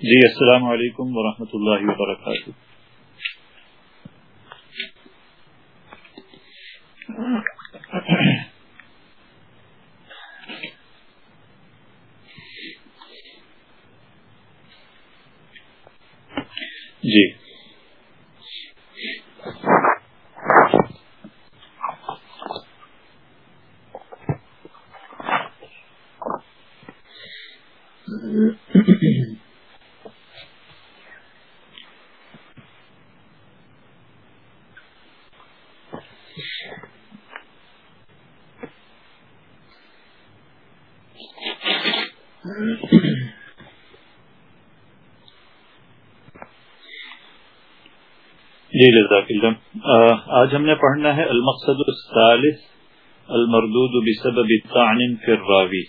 جی السلام علیکم ورحمۃ اللہ وبرکاتہ۔ جی جزاک اللہ. آج ہم نے پڑھنا ہے المقصد الثالث، المردود بسبب الطعن في الراوی.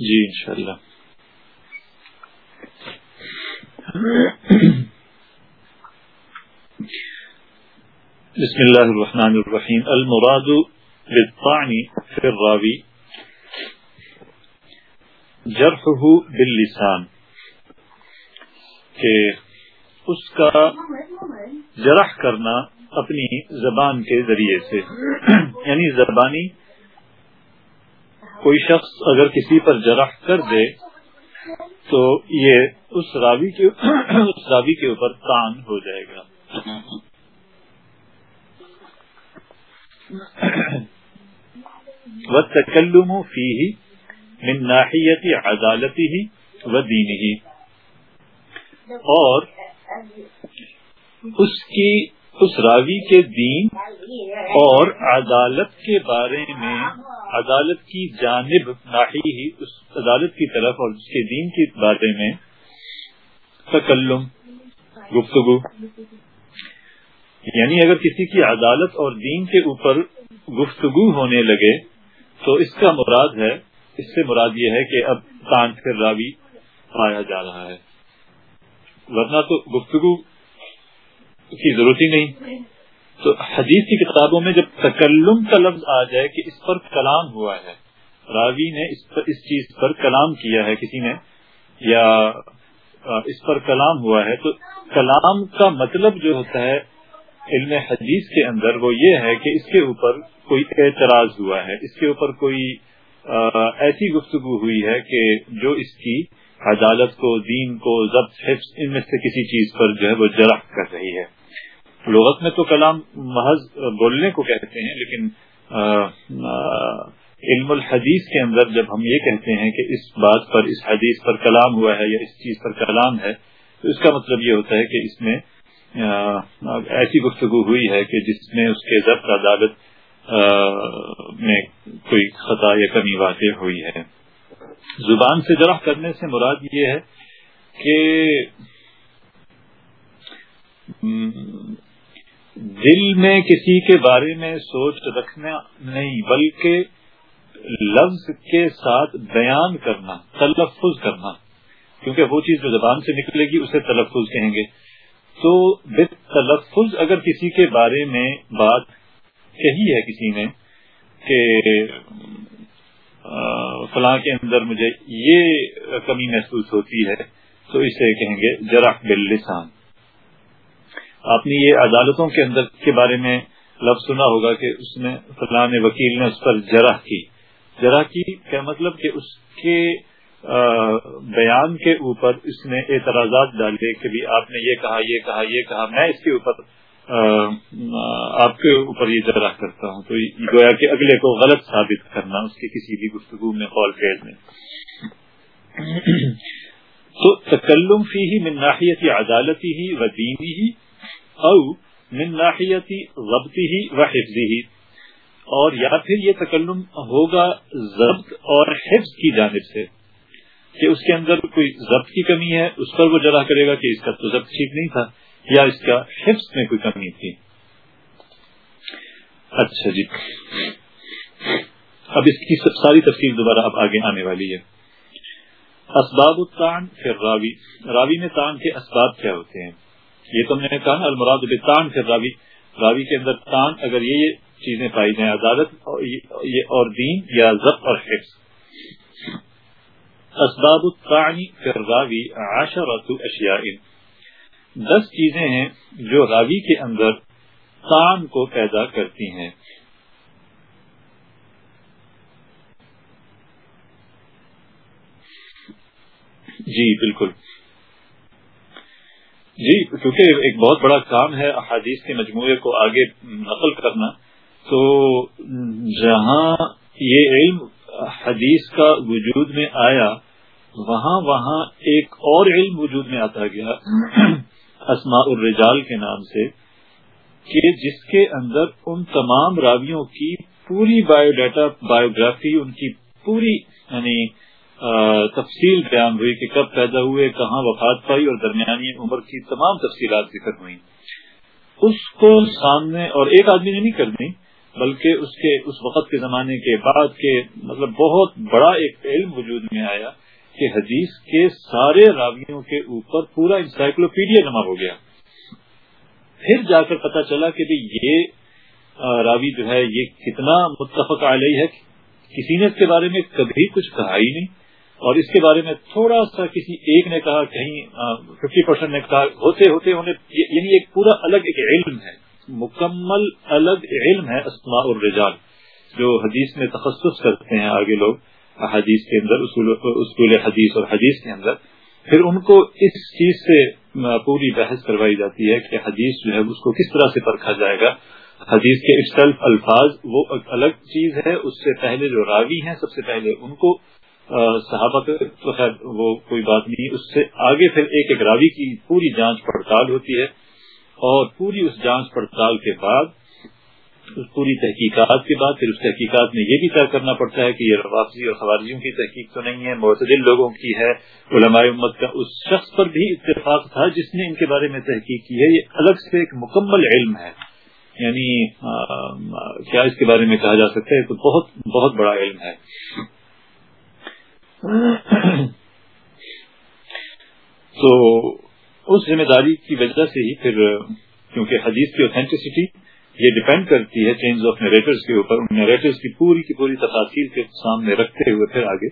جی انشاءاللہ. بسم اللہ الرحمن الرحیم. المراد بالطعن في الراوی جرحه باللسان، کہ اس کا جرح کرنا اپنی زبان کے ذریعے سے۔ یعنی زبانی کوئی شخص اگر کسی پر جرح کر دے تو یہ اس راوی کے اس راوی کے اوپر تان ہو جائے گا۔ وہ تکلم فی من ناحیت عدالتی و دینی ہی اور اس کی، اس راوی کے دین اور عدالت کے بارے میں، عدالت کی جانب ناحی ہی اس عدالت کی طرف اور اس کے دین کے بارے میں تکلم، گفتگو۔ یعنی اگر کسی کی عدالت اور دین کے اوپر گفتگو ہونے لگے، تو اس کا مراد ہے، اس سے مراد یہ ہے کہ اب تان کر راوی پایا جا رہا ہے۔ ورنہ تو گفتگو کی ضرورت ہی نہیں۔ تو حدیث کی کتابوں میں جب تکلم کا لفظ آ جائے کہ اس پر کلام ہوا ہے، راوی نے اس پر اس چیز پر کلام کیا ہے کسی نے، یا اس پر کلام ہوا ہے، تو کلام کا مطلب جو ہوتا ہے علم حدیث کے اندر، وہ یہ ہے کہ اس کے اوپر کوئی اعتراض ہوا ہے، اس کے اوپر کوئی ایسی گفتگو ہوئی ہے کہ جو اس کی عدالت کو، دین کو، ضبط، حفظ، ان میں سے کسی چیز پر جو ہے وہ جرح کر رہی ہے۔ لغت میں تو کلام محض بولنے کو کہتے ہیں، لیکن علم الحدیث کے اندر جب ہم یہ کہتے ہیں کہ اس بات پر، اس حدیث پر کلام ہوا ہے یا اس چیز پر کلام ہے، تو اس کا مطلب یہ ہوتا ہے کہ اس میں ایسی گفتگو ہوئی ہے کہ جس میں اس کے ضبط، عدالت میں کوئی خطا یا کمی واقع ہوئی ہے۔ زبان سے جرح کرنے سے مراد یہ ہے کہ دل میں کسی کے بارے میں سوچ رکھنا نہیں، بلکہ لفظ کے ساتھ بیان کرنا، تلفظ کرنا۔ کیونکہ وہ چیز جو زبان سے نکلے گی، اسے تلفظ کہیں گے۔ تو تلفظ اگر کسی کے بارے میں بات کہی ہے کسی نے کہ فلاں کے اندر مجھے یہ کمی محسوس ہوتی ہے، تو اسے کہیں گے جرح باللسان۔ آپ نے یہ عدالتوں کے اندر کے بارے میں لفظ سنا ہوگا کہ اس نے فلاں وکیل نے اس پر جرح کی۔ جرح کی کیا مطلب کہ اس کے بیان کے اوپر اس نے اعتراضات ڈالے کہ بھی آپ نے یہ کہا یہ کہا یہ کہا، میں اس کے اوپر آپ کے اوپر یہ جرا کرتا ہوں۔ تو گویا کہ اگلے کو غلط ثابت کرنا، اس کی کسی بھی گفتگو میں قول فیل میں۔ تو تکلم فی ہی من ناحیتی عدالتی ہی و دینی ہی او من ناحیتی ضبطی ہی و حفظی ہی اور یا پھر یہ تکلم ہوگا ضبط اور حفظ کی جانب سے، کہ اس کے اندر کوئی ضبط کی کمی ہے، اس پر وہ جرا کرے گا کہ اس کا تو ضبط ٹھیک نہیں تھا۔ یا اس کا حفظ میں کوئی کمی تھی؟ اچھا جی۔ اب اس کی سب ساری تفصیل دوبارہ اب آگے آنے والی ہے۔ اسباب التان پھر راوی راوی میں تان کے اسباب کیا ہوتے ہیں؟ یہ تو میں نے کہا المراد تان پھر راوی راوی کے اندر تان اگر یہ یہ چیزیں پائی جائیں، عدالت، یہ اور دین یا ضبط اور حفظ۔ اسباب الطعن فی الراوی عشرت اشیاء۔ دس چیزیں ہیں جو راوی کے اندر تان کو پیدا کرتی ہیں۔ جی بالکل۔ جی کیونکہ ایک بہت بڑا کام ہے احادیث کے مجموعے کو آگے نقل کرنا، تو جہاں یہ علم حدیث کا وجود میں آیا، وہاں وہاں ایک اور علم وجود میں آتا گیا۔ اسماء الرجال کے نام سے، کہ جس کے اندر ان تمام راویوں کی پوری بایو ڈیٹا بایوگرافی ان کی پوری یعنی تفصیل بیان ہوئی کہ کب پیدا ہوئے، کہاں وفات پائی اور درمیانی عمر کی تمام تفصیلات ذکر ہوئی اس کو سامنے، اور ایک آدمی نے نہیں کرنی بلکہ اس کے، اس وقت کے زمانے کے بعد کے مطلب بہت بڑا ایک علم وجود میں آیا۔ کہ حدیث کے سارے راویوں کے اوپر پورا انسائکلوپیڈیا جمع ہو گیا۔ پھر جا کر پتا چلا کہ یہ راوی جو ہے، یہ کتنا متفق علیہ ہے۔ کسی نے اس کے بارے میں کبھی کچھ کہا ہی نہیں۔ اور اس کے بارے میں تھوڑا سا کسی ایک نے کہا، کہیں ففٹی پرسینٹ نے کہا، ہوتے ہوتے انہیں یعنی ایک پورا الگ ایک علم ہے۔ مکمل الگ علم ہے اسماء الرجال، جو حدیث میں تخصص کرتے ہیں آگے لوگ۔ حدیث کے اندر، اصول حدیث اور حدیث کے اندر۔ پھر ان کو اس چیز سے پوری بحث کروائی جاتی ہے کہ حدیث جو ہے اس کو کس طرح سے پرکھا جائے گا۔ حدیث کے اکسلف الفاظ، وہ الگ چیز ہے۔ اس سے پہلے جو راوی ہیں، سب سے پہلے ان کو صحابہ تو خیر، وہ کوئی بات نہیں۔ اس سے آگے پھر ایک ایک راوی کی پوری جانچ پڑتال ہوتی ہے۔ اور پوری اس جانچ پڑتال کے بعد پوری تحقیقات کے بعد پھر اس تحقیقات میں یہ بھی طے کرنا پڑتا ہے کہ یہ روافظی اور خوارجیوں کی تحقیق تو نہیں ہے، معتدل لوگوں کی ہے، علماء امت کا اس شخص پر بھی اتفاق تھا جس نے ان کے بارے میں تحقیق کی ہے۔ یہ الگ سے ایک مکمل علم ہے۔ یعنی کیا اس کے بارے میں کہا جا سکتا ہے؟ تو بہت بہت بڑا علم ہے۔ تو اس ذمہ داری کی وجہ سے ہی پھر، کیونکہ حدیث کی اوتھینٹسٹی یہ ڈپینڈ کرتی ہے چینج آف نیریٹرز کے اوپر، ان نیریٹرز کی پوری کی پوری تفاصیل کے سامنے رکھتے ہوئے پھر آگے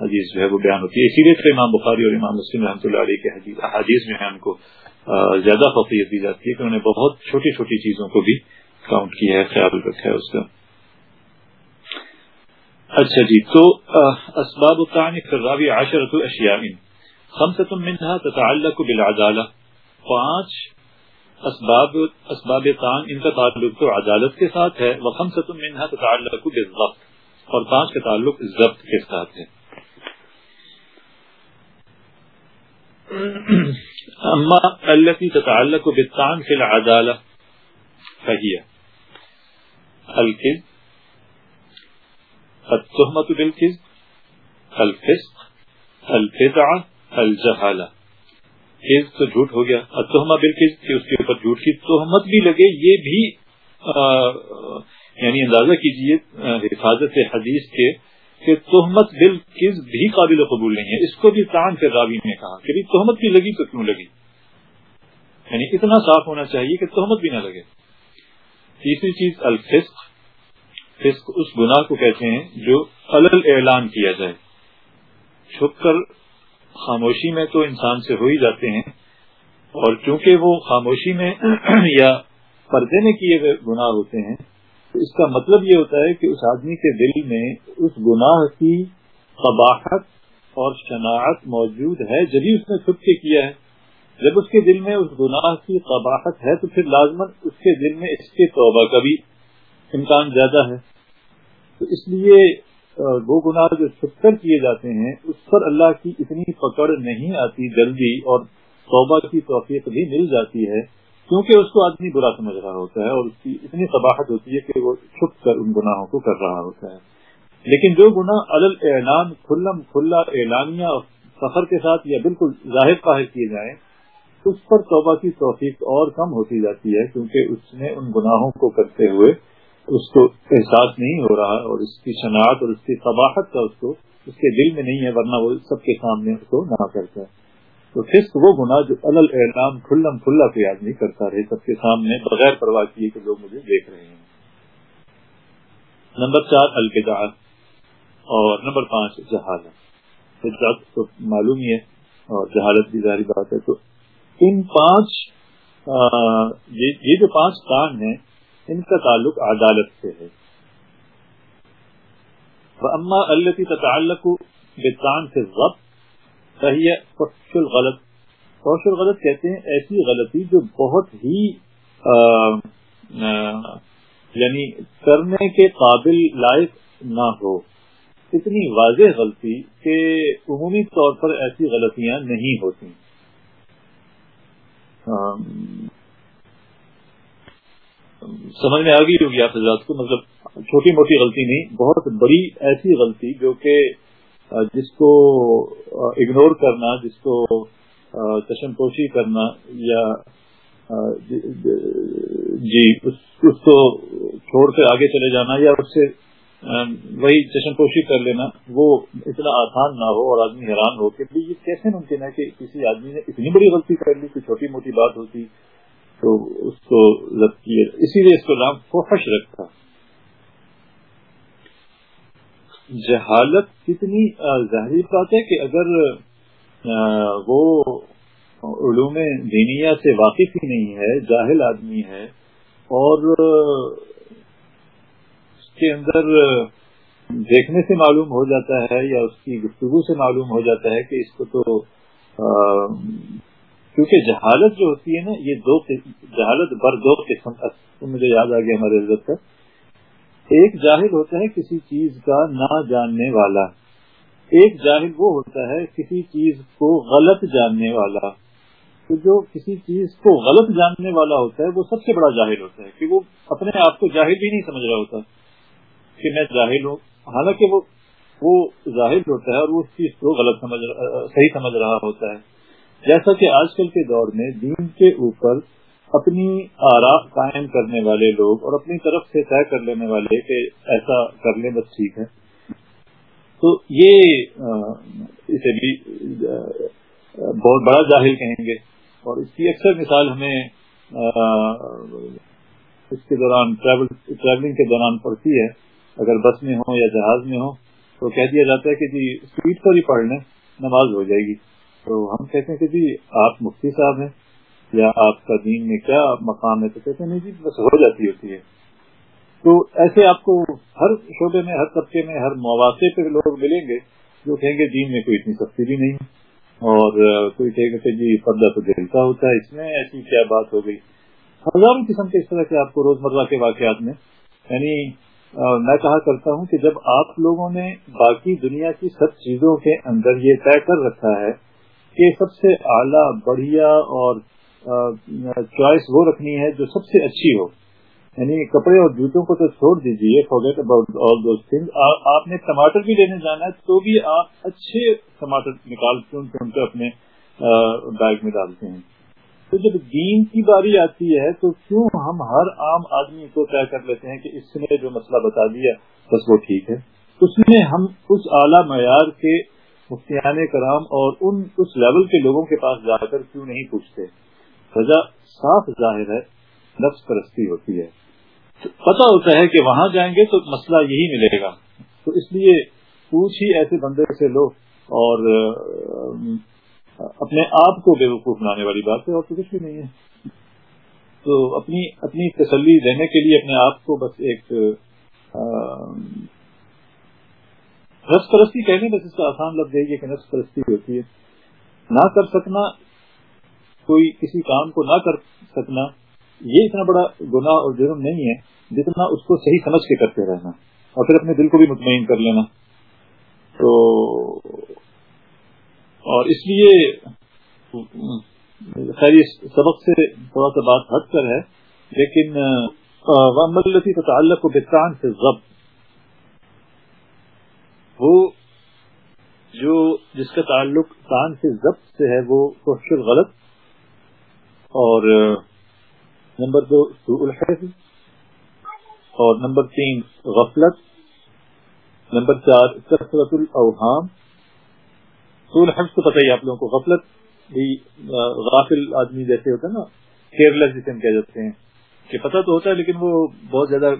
حدیث جو ہے وہ بیان ہوتی ہے۔ اسی لیے پھر امام بخاری اور امام مسلم رحمۃ اللہ علیہ کے حدیث حدیث جو ہے کو زیادہ فوقیت دی جاتی ہے کہ انہوں نے بہت چھوٹی چھوٹی چیزوں کو بھی کاؤنٹ کیا ہے، خیال رکھا ہے اس کا۔ اچھا جی تو اسباب راوی عشرت اشیاء خمسة منها تتعلق بالعدالة پانچ اسباب اسباب تان ان کا تعلق تو عدالت کے ساتھ ہے وقم ستم منہا تعلق ضبط اور پانچ کا تعلق ضبط کے ساتھ ہے اما التي تتعلق بالتان في العدالة، فهي الكذب، التهمة بالكذب، الفسق، البدعة الجهالة تو جھوٹ ہو گیا۔ تہما بالکل کہ اس کے اوپر جھوٹ کی تہمت بھی لگے، یہ بھی یعنی اندازہ کیجیے حفاظت حدیث کے، کہ تہمت بل بھی قابل قبول نہیں ہے۔ اس کو بھی تان سے راوی نے کہا کہ تہمت بھی لگی تو کیوں لگی؟ یعنی اتنا صاف ہونا چاہیے کہ تہمت بھی نہ لگے۔ تیسری چیز، الفسق۔ فسق اس گناہ کو کہتے ہیں جو الل اعلان کیا جائے۔ چھپ کر خاموشی میں تو انسان سے ہو ہی جاتے ہیں۔ اور چونکہ وہ خاموشی میں یا پردے میں کیے ہوئے گناہ ہوتے ہیں، تو اس کا مطلب یہ ہوتا ہے کہ اس آدمی کے دل میں اس گناہ کی قباحت اور شناعت موجود ہے جبھی اس نے چھپ کے کیا ہے۔ جب اس کے دل میں اس گناہ کی قباحت ہے، تو پھر لازمن اس کے دل میں اس کے توبہ کا بھی امکان زیادہ ہے۔ تو اس لیے وہ گناہ جو چھپ کر کیے جاتے ہیں، اس پر اللہ کی اتنی پکڑ نہیں آتی جلدی اور توبہ کی توفیق بھی مل جاتی ہے، کیونکہ اس کو آدمی برا سمجھ رہا ہوتا ہے اور اس کی اتنی قباحت ہوتی ہے کہ وہ چھپ کر ان گناہوں کو کر رہا ہوتا ہے۔ لیکن جو گناہ الل اعلان، کھلم کھلا اعلانیہ اور سفر کے ساتھ یا بالکل ظاہر پاہر کیے جائیں، اس پر توبہ کی توفیق اور کم ہوتی جاتی ہے، کیونکہ اس نے ان گناہوں کو کرتے ہوئے اس کو احساس نہیں ہو رہا اور اس کی شناخت اور اس کی قباحت کا اس کو اس کے دل میں نہیں ہے، ورنہ وہ سب کے سامنے اس کو نہ کرتا ہے۔ تو فسق وہ گناہ جو الل اعلام کھلم کھلا کوئی آدمی کرتا رہے، سب کے سامنے بغیر پرواہ کیے کہ لوگ مجھے دیکھ رہے ہیں۔ نمبر چار البدا اور نمبر پانچ جہاز تو معلوم ہی ہے اور جہالت بھی ظاہری بات ہے۔ تو ان پانچ یہ جو پانچ کان ہیں ان کا تعلق عدالت سے ہے۔ اما اللہ کی تعلق بتان سے ضبط صحیح ہے غلط کوشل غلط کہتے ہیں ایسی غلطی جو بہت ہی یعنی کرنے کے قابل لائق نہ ہو۔ اتنی واضح غلطی کہ عمومی طور پر ایسی غلطیاں نہیں ہوتی سمجھ میں آ گئی ہوگی آپ حضرات کو مطلب چھوٹی موٹی غلطی نہیں، بہت بڑی ایسی غلطی جو کہ جس کو اگنور کرنا، جس کو چشم پوشی کرنا یا جی, جی،, جی، اس کو چھوڑ کر آگے چلے جانا یا اس سے وہی چشم پوشی کر لینا، وہ اتنا آسان نہ ہو اور آدمی حیران ہو کہ یہ کیسے ممکن ہے کہ کسی آدمی نے اتنی بڑی غلطی کر لی، کوئی چھوٹی موٹی بات ہوتی تو اس کو ضبط کیے اسی لیے اس کو نام فوحش رکھا۔ جہالت کتنی ظاہری بات ہے کہ اگر وہ علوم دینیا سے واقف ہی نہیں ہے، جاہل آدمی ہے، اور اس کے اندر دیکھنے سے معلوم ہو جاتا ہے یا اس کی گفتگو سے معلوم ہو جاتا ہے کہ اس کو تو کیونکہ جہالت جو ہوتی ہے نا، یہ دو جہالت بر دو قسم مجھے یاد آ گیا ہمارے عزت کا۔ ایک جاہل ہوتا ہے کسی چیز کا نہ جاننے والا۔ ایک جاہل وہ ہوتا ہے کسی چیز کو غلط جاننے والا۔ تو جو کسی چیز کو غلط جاننے والا ہوتا ہے، وہ سب سے بڑا جاہل ہوتا ہے، کہ وہ اپنے آپ کو جاہل بھی نہیں سمجھ رہا ہوتا۔ کہ میں جاہل ہوں۔ حالانکہ وہ وہ ظاہر ہوتا ہے اور وہ اس چیز کو غلط سمجھ صحیح سمجھ رہا ہوتا ہے۔ جیسا کہ آج کل کے دور میں دین کے اوپر اپنی آرا قائم کرنے والے لوگ اور اپنی طرف سے طے کر لینے والے کہ ایسا کر لیں بس ٹھیک ہے۔ تو یہ اسے بھی بہت بڑا جاہل کہیں گے۔ اور اس کی اکثر مثال ہمیں اس کے دوران ٹریولنگ کے دوران پڑتی ہے۔ اگر بس میں ہو یا جہاز میں ہو تو کہہ دیا جاتا ہے کہ جی اسپیڈ پر ہی پڑھ لیں، نماز ہو جائے گی۔ تو ہم کہتے ہیں کہ جی آپ مفتی صاحب ہیں، یا آپ کا دین میں کیا مقام ہے؟ تو کہتے ہیں، نہیں جی بس ہو جاتی ہوتی ہے۔ تو ایسے آپ کو ہر شعبے میں، ہر طبقے میں، ہر مواقع پہ لوگ ملیں گے جو کہیں گے دین میں کوئی اتنی سختی بھی نہیں۔ اور کوئی کہے گا کہ جی پردہ تو دلتا ہوتا ہے، اس میں ایسی کیا بات ہو گئی۔ ہزاروں قسم کے اس طرح کے آپ کو روزمرہ کے واقعات میں۔ یعنی میں کہا کرتا ہوں کہ جب آپ لوگوں نے باقی دنیا کی سب چیزوں کے اندر یہ طے کر رکھا ہے کہ سب سے اعلیٰ، بڑھیا اور چوائس وہ رکھنی ہے جو سب سے اچھی ہو۔ یعنی کپڑے اور جوتوں کو تو چھوڑ دیجیے forget about all those thing آپ نے ٹماٹر بھی لینے جانا ہے تو بھی آپ اچھے ٹماٹر نکال کے اپنے بیگ میں ڈالتے ہیں۔ تو جب دین کی باری آتی ہے تو کیوں ہم ہر عام آدمی کو طے کر لیتے ہیں کہ اس نے جو مسئلہ بتا دیا بس وہ ٹھیک ہے؟ اس میں ہم، اس اعلیٰ معیار کے مفتیان کرام اور ان اس لیول کے لوگوں کے پاس جا کر کیوں نہیں پوچھتے؟ وجہ صاف ظاہر ہے، نفس پرستی ہوتی ہے۔ پتا ہوتا ہے کہ وہاں جائیں گے تو مسئلہ یہی ملے گا۔ تو اس لیے پوچھ ہی ایسے بندے سے لو اور، اپنے آپ کو بے وقوف بنانے والی بات ہے اور تو کچھ بھی نہیں ہے۔ تو اپنی اپنی تسلی دینے کے لیے اپنے آپ کو بس ایک نفس پرستی کہنے بس اس کا آسان لگ جائے گی کہ نفس پرستی ہوتی ہے۔ نہ کر سکنا، کوئی کسی کام کو نہ کر سکنا، یہ اتنا بڑا گناہ اور جرم نہیں ہے جتنا اس کو صحیح سمجھ کے کرتے رہنا اور پھر اپنے دل کو بھی مطمئن کر لینا۔ تو اور اس لیے خیر سبق سے تھوڑا سا بات ہٹ کر ہے، لیکن وملتی تو تعلق کو بتان سے ضبط وہ جو جس کا تعلق کان سے ضبط سے ہے، وہ غلط اور، نمبر دو، سوء الحفظ۔ اور نمبر تین، غفلت۔ نمبر چار، کثرت الاوہام۔ سول حفظ تو پتہ ہی آپ لوگوں کو، غفلت بھی غافل آدمی جیسے ہوتا ہے نا کیئرلیس جسے ہم کہہ جاتے ہیں۔ کہ پتہ تو ہوتا ہے، لیکن وہ بہت زیادہ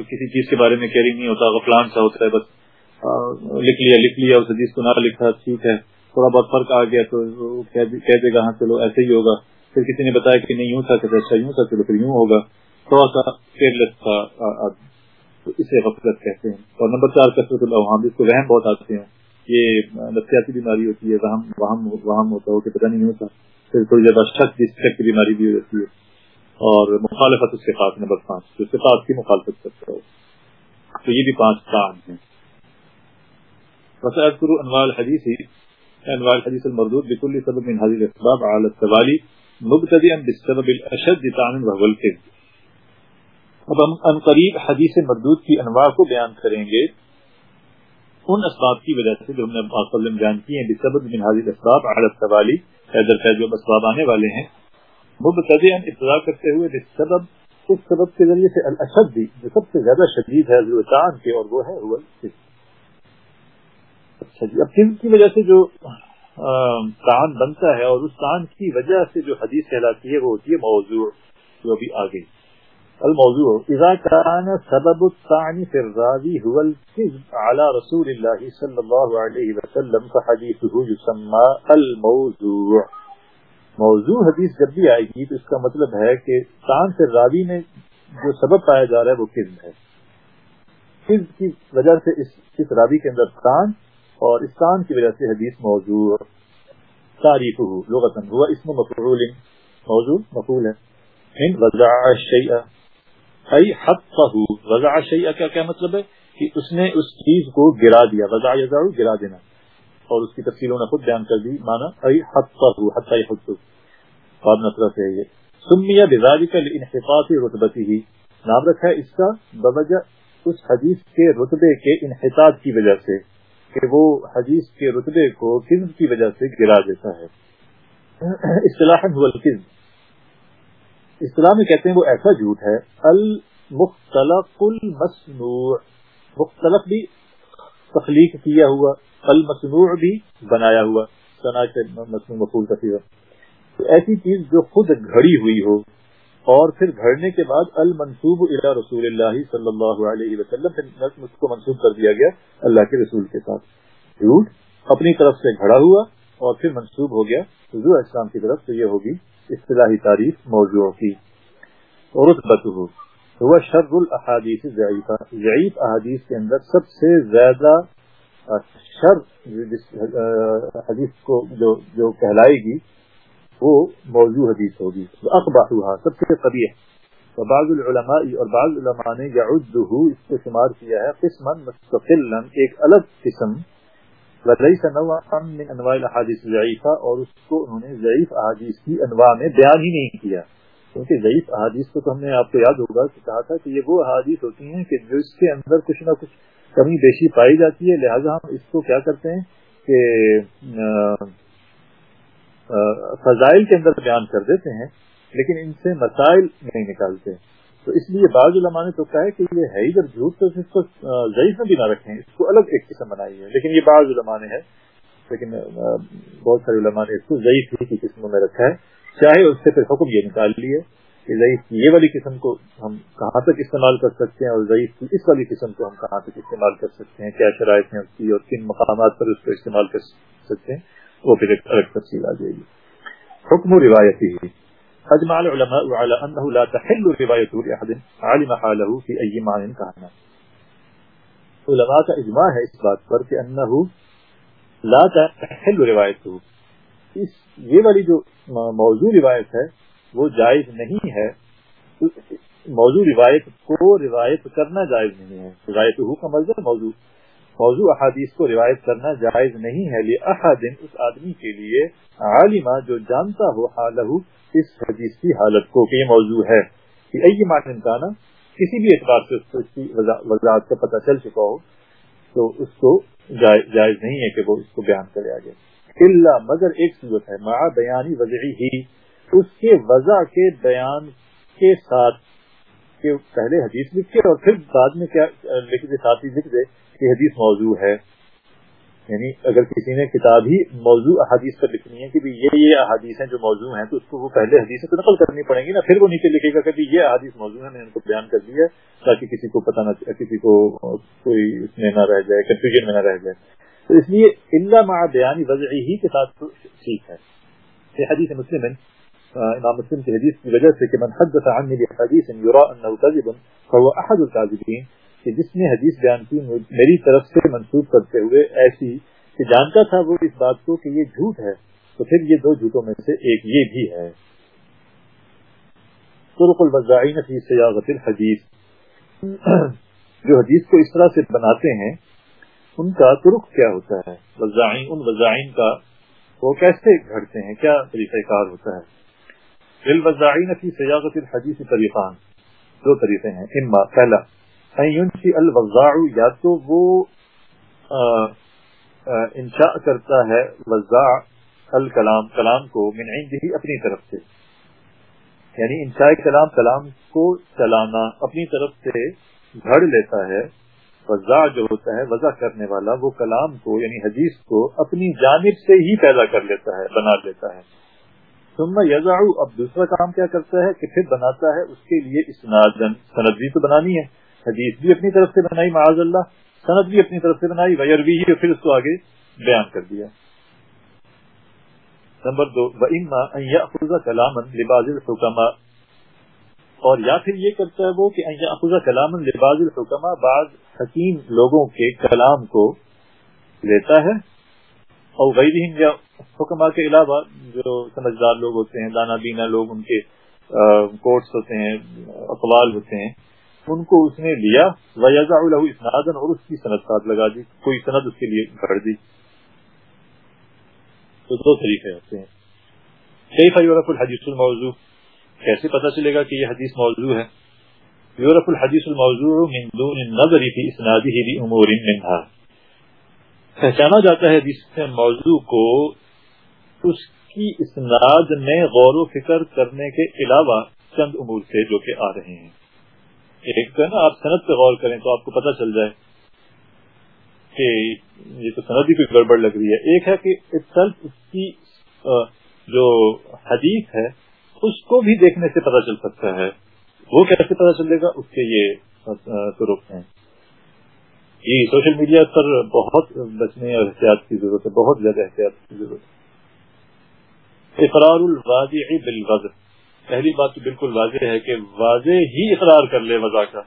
کسی چیز کے بارے میں کیئرنگ نہیں ہوتا، غفلان سا ہوتا ہے بس۔ لکھ لیا لکھ لیا، اس حدیث کو نہ لکھا، ٹھیک ہے۔ تھوڑا بہت فرق آ گیا تو کہہ دے گا ہاں چلو ایسے ہی ہوگا۔ پھر کسی نے بتایا کہ نہیں، یوں تھا کہ اچھا یوں تھا چلو پھر یوں ہوگا۔ تھوڑا سا کیئر لیس تھا تو اسے غفلت کہتے ہیں۔ اور نمبر چار کثرت الحام جس کو وہم بہت آتے ہیں۔ یہ نفسیاتی بیماری ہوتی ہے، وہم وہم وہم ہوتا ہو کہ پتہ نہیں ہوتا پھر تھوڑی زیادہ شک جس شک کی بیماری بھی ہو جاتی ہے۔ اور مخالفت اس کے پاس نمبر پانچ، جو صفات کی مخالفت کرتا ہو۔ تو یہ بھی پانچ کام ہیں۔ بس کرو انوال حدیث ہی انوال الحديث المردود بكل سبب من هذه الاسباب على التوالي، مبتدئا بالسبب الاشد تعامل وهو الكذب. اب ہم ان قریب حدیث مردود کی انواع کو بیان کریں گے۔ ان اسباب کی وجہ سے جو ہم نے قبل بیان کی ہیں، بسبب من هذه الاسباب على التوالي حیدر فیض جو اسباب آنے والے ہیں۔ مبتدئا ابتدا کرتے ہوئے بالسبب اس سبب کے ذریعے سے الاشد بھی جو سب سے زیادہ شدید ہے ذوتان کے اور وہ ہے، هو الكذب۔ اچھا جی اب کن کی وجہ سے جو کان بنتا ہے اور اس کان کی وجہ سے جو حدیث کہلاتی ہے وہ ہوتی ہے موضوع جو ابھی آگے۔ الموضوع اذا كان سبب الطعن في الراوي هو الكذب على رسول الله صلى الله عليه وسلم فحديثه يسمى الموضوع۔ موضوع حدیث جب بھی آئے گی تو اس کا مطلب ہے کہ تان سے راوی میں جو سبب پایا جا رہا ہے وہ کذب ہے۔ کذب کی وجہ سے اس, اس راوی کے اندر تان اور اسلام کی وجہ سے حدیث موضوع تاریخ لغتن ہوا اسم مفعول، موضوع مفعول ہے۔ ان وضع الشیء، ای حطه وضع الشیء کا کیا مطلب ہے؟ کہ اس نے اس چیز کو گرا دیا، وضع یضع، گرا دینا۔ اور اس کی تفصیلوں نے خود بیان کر دی، معنی ای حطه حتى يحط بعد نصرہ سے یہ۔ سمیہ بذالک لانحطاط رتبته نام رکھا ہے اس کا، بوجہ اس حدیث کے رتبے کے انحطاط کی وجہ سے۔ کہ وہ حدیث کے رتبے کو کذب کی وجہ سے گرا دیتا ہے۔ اصطلاح اصطلاح میں کہتے ہیں وہ ایسا جھوٹ ہے۔ المختلق المصنوع۔ مختلف بھی تخلیق کیا ہوا، المصنوع بھی بنایا ہوا۔ مصنوع مفول کا تو ایسی چیز جو خود گھڑی ہوئی ہو۔ اور پھر گھڑنے کے بعد المنصوب الى رسول اللہ صلی اللہ علیہ وسلم، پھر اس کو منسوب کر دیا گیا اللہ کے رسول کے ساتھ۔ جھوٹ اپنی طرف سے گھڑا ہوا اور پھر منسوب ہو گیا۔ حضور اسلام کی طرف تو یہ ہوگی اصطلاحی تعریف موضوع کی۔ رتبت ہو ہوا شر الحادیث ضعیفہ ضعیف احادیث کے اندر سب سے زیادہ شر حدیث کو جو جو کہلائے گی وہ موضوع حدیث ہوگی۔ اخبا سب سے قبیح۔ تو بعض العلماء اور بعض علماء نے یعدہ اس کو شمار کیا ہے قسما، مستقلا، ایک الگ قسم۔ وليس نوعا من انواع الاحاديث ضعیفہ اور اس کو انہوں نے ضعیف احادیث کی انواع میں بیان ہی نہیں کیا۔ کیونکہ ضعیف احادیث کو تو ہم نے آپ کو یاد ہوگا کہ کہا تھا کہ یہ وہ احادیث ہوتی ہیں کہ جو اس کے اندر کچھ نہ کچھ کمی بیشی پائی جاتی ہے۔ لہذا ہم اس کو کیا کرتے ہیں کہ فضائل کے اندر بیان کر دیتے ہیں، لیکن ان سے مسائل نہیں نکالتے۔ تو اس لیے بعض علماء نے تو کہا ہے کہ یہ ہے ہی جب جھوٹ، تو اس کو ضعیف میں بھی نہ رکھیں، اس کو الگ ایک قسم بنائی ہے۔ لیکن یہ بعض علماء نے ہے، لیکن بہت سارے علماء نے اس کو ضعیف ہی کی قسموں میں رکھا ہے۔ چاہے اس سے پھر حکم یہ نکال لیے کہ ضعیف کی یہ والی قسم کو ہم کہاں تک استعمال کر سکتے ہیں اور ضعیف کی اس والی قسم کو ہم کہاں تک استعمال کر سکتے ہیں، کیا شرائط ہیں اس کی اور کن مقامات پر اس کو استعمال کر سکتے ہیں۔ وہ پھر ایک الگ تفصیل آ جائے گی۔ حکم و روایتی اجمع العلماء على انه لا تحل روايته لاحد علم حاله في اي معنى كان علماء کا اجماع ہے اس بات پر کہ انه لا تحل روایته اس یہ والی جو موضوع روایت ہے، وہ جائز نہیں ہے۔ موضوع روایت کو روایت کرنا جائز نہیں ہے۔ روایت ہو کا مطلب موضوع۔ موضوع احادیث کو روایت کرنا جائز نہیں ہے احادن اس آدمی کے لیے عالمہ جو جانتا ہو حالہ اس حدیث کی حالت کو کہ یہ موضوع ہے۔ کہ ائی معنی کا کسی بھی اعتبار سے اس کو اس کی وضاحت کا پتہ چل چکا ہو تو اس کو جائز نہیں ہے کہ وہ اس کو بیان کرے آگے۔ اللہ مگر ایک صورت ہے، مع بیانی وضعی ہی، اس کے وضع کے بیان کے ساتھ کہ پہلے حدیث لکھ کے اور پھر بعد میں کیا لکھ دے، ساتھ ہی لکھ دے۔ کہ حدیث موضوع ہے یعنی اگر کسی نے کتاب ہی موضوع احادیث پر لکھنی ہے کہ یہ یہ احادیث ہیں جو موضوع ہیں، تو اس کو وہ پہلے حدیث تو نقل کرنی پڑیں گی نا، پھر وہ نیچے لکھے گا کہ یہ احادیث موضوع ہے میں ان کو بیان کر دیا تاکہ کسی کو پتہ نہ، کسی کو کوئی اس میں نہ رہ جائے کنفیوژن میں نہ رہ جائے۔ تو اس لیے اللہ مع بیان وضعی ہی کے ساتھ ٹھیک ہے۔ یہ حدیث مسلم امام مسلم کی حدیث کی وجہ سے کہ من حدث عنی بحدیث یرا انه كذب فهو احد الكاذبین۔ کہ جس نے حدیث بیان کی، میری طرف سے منسوخ کرتے ہوئے ایسی کہ جانتا تھا وہ اس بات کو کہ یہ جھوٹ ہے، تو پھر یہ دو جھوٹوں میں سے ایک یہ بھی ہے۔ طرق الوزائین فی سیاغت الحدیث۔ جو حدیث کو اس طرح سے بناتے ہیں، ان کا ترک کیا ہوتا ہے؟ وزائن ان وزائن کا وہ کیسے گھڑتے ہیں؟ کیا طریقہ کار ہوتا ہے؟ الوزائن فی سیاغت الحدیث طریقان۔ دو طریقے ہیں۔ اما، پہلا الوضاع یا تو وہ انشاء کرتا ہے وضاع الکلام، کلام کو من عنده اپنی طرف سے۔ یعنی انشاء کلام کلام کو چلانا اپنی طرف سے گھڑ لیتا ہے۔ وضاع جو ہوتا ہے وضع کرنے والا، وہ کلام کو یعنی حدیث کو اپنی جانب سے ہی پیدا کر لیتا ہے، بنا لیتا ہے۔ ثم یزع اب دوسرا کام کیا کرتا ہے؟ کہ پھر بناتا ہے اس کے لیے اسنادن سند بھی تو بنانی ہے۔ حدیث بھی اپنی طرف سے بنائی، معاذ اللہ، سند بھی اپنی طرف سے بنائی ویر بھی پھر اس کو آگے بیان کر دیا۔ نمبر دو، وَإِمَّا كَلَامًا لِبَازِ الْحُكَمَا اور یا پھر یہ کرتا ہے وہ کہ افزا کلام لباز الحکمہ بعض حکیم لوگوں کے کلام کو لیتا ہے۔ اور غیر یا حکمہ کے علاوہ جو سمجھدار لوگ ہوتے ہیں دانا بینا لوگ، ان کے کوٹس ہوتے ہیں، اقوال ہوتے ہیں۔ ان کو اس نے لیا ویزا الح اسنادن اور اس کی صنعت ساتھ لگا دی۔ کوئی صنعت اس کے لیے گھڑ دی۔ تو دو طریقے ہوتے ہیں۔ کئی فیورف الحدیث الموضوع کیسے پتا چلے گا کہ یہ حدیث موضوع ہے؟ یورف الحدیث الموضوع من دون النظر فی اسناده بامور منها۔ پہچانا جاتا ہے حدیث موضوع کو اس کی اسناد میں غور و فکر کرنے کے علاوہ چند امور سے جو کہ آ رہے ہیں۔ ایک تو نا، آپ صنعت پہ غور کریں تو آپ کو پتہ چل جائے کہ یہ تو صنعت ہی کوئی گڑبڑ لگ رہی ہے۔ ایک ہے کہ اس کی جو حدیث ہے، اس کو بھی دیکھنے سے پتہ چل سکتا ہے۔ وہ کیسے پتہ چلے گا؟ اس کے یہ سروپ ہیں۔ یہ سوشل میڈیا پر بہت بچنے اور احتیاط کی ضرورت ہے، بہت زیادہ احتیاط کی ضرورت ہے۔ اقرار الواضح بالغض پہلی بات تو بالکل واضح ہے کہ واضح ہی اقرار کر لے وضع کا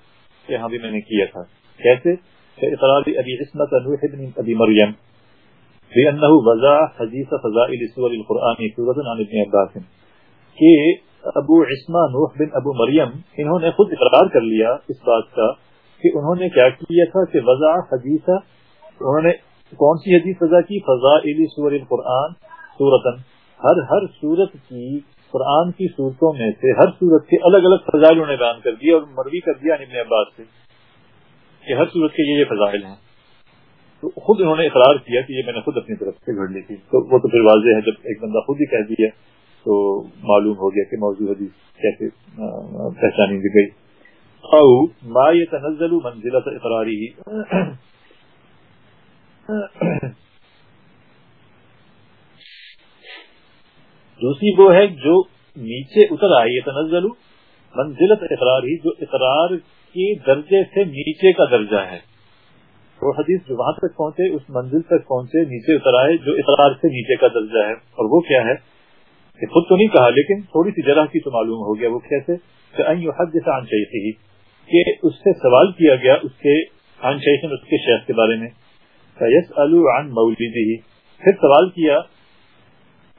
کہ ہاں بھی میں نے کیا تھا۔ کیسے؟ کہ اقرار ابی عصمت بن ابی مریم۔ بأنه وضع حديث فضائل سور القرآن سورة عن ابن عباس۔ کہ ابو عثما نوح بن ابو مریم، انہوں نے خود اقرار کر لیا اس بات کا کہ انہوں نے کیا کیا تھا کہ وضع حدیث، انہوں نے کون سی حدیث وضع کی؟ فضا سور القرآن سورتن ہر ہر سورت کی قرآن کی صورتوں میں سے ہر سورت کے الگ الگ فضائل انہوں نے بیان کر دیا اور مروی کر دیا یعنی ابن عباس سے کہ ہر سورت کے یہ یہ فضائل ہیں۔ تو خود انہوں نے اقرار کیا کہ یہ میں نے خود اپنی طرف سے گھڑ لی تھی۔ تو وہ تو پھر واضح ہے، جب ایک بندہ خود ہی کہہ دیا تو معلوم ہو گیا کہ موضوع حدیث کیسے پہچانی دی گئی۔ او ما يتنزل منزلت اقراری۔ دوسری وہ ہے جو نیچے اتر آئی تنزل منزلت اقرار ہی جو اقرار کے درجے سے نیچے کا درجہ ہے۔ وہ حدیث جو وہاں تک پہنچے، اس منزل تک پہنچے، نیچے اتر آئے، جو اقرار سے نیچے کا درجہ ہے۔ اور وہ کیا ہے؟ کہ خود تو نہیں کہا، لیکن تھوڑی سی جگہ کی تو معلوم ہو گیا وہ کیسے؟ کہ حد جیسا ان چاہیے کہ اس سے سوال کیا گیا اس کے ان چاہیے اس کے شیخ کے بارے میں۔ یس عن مولدی پھر سوال کیا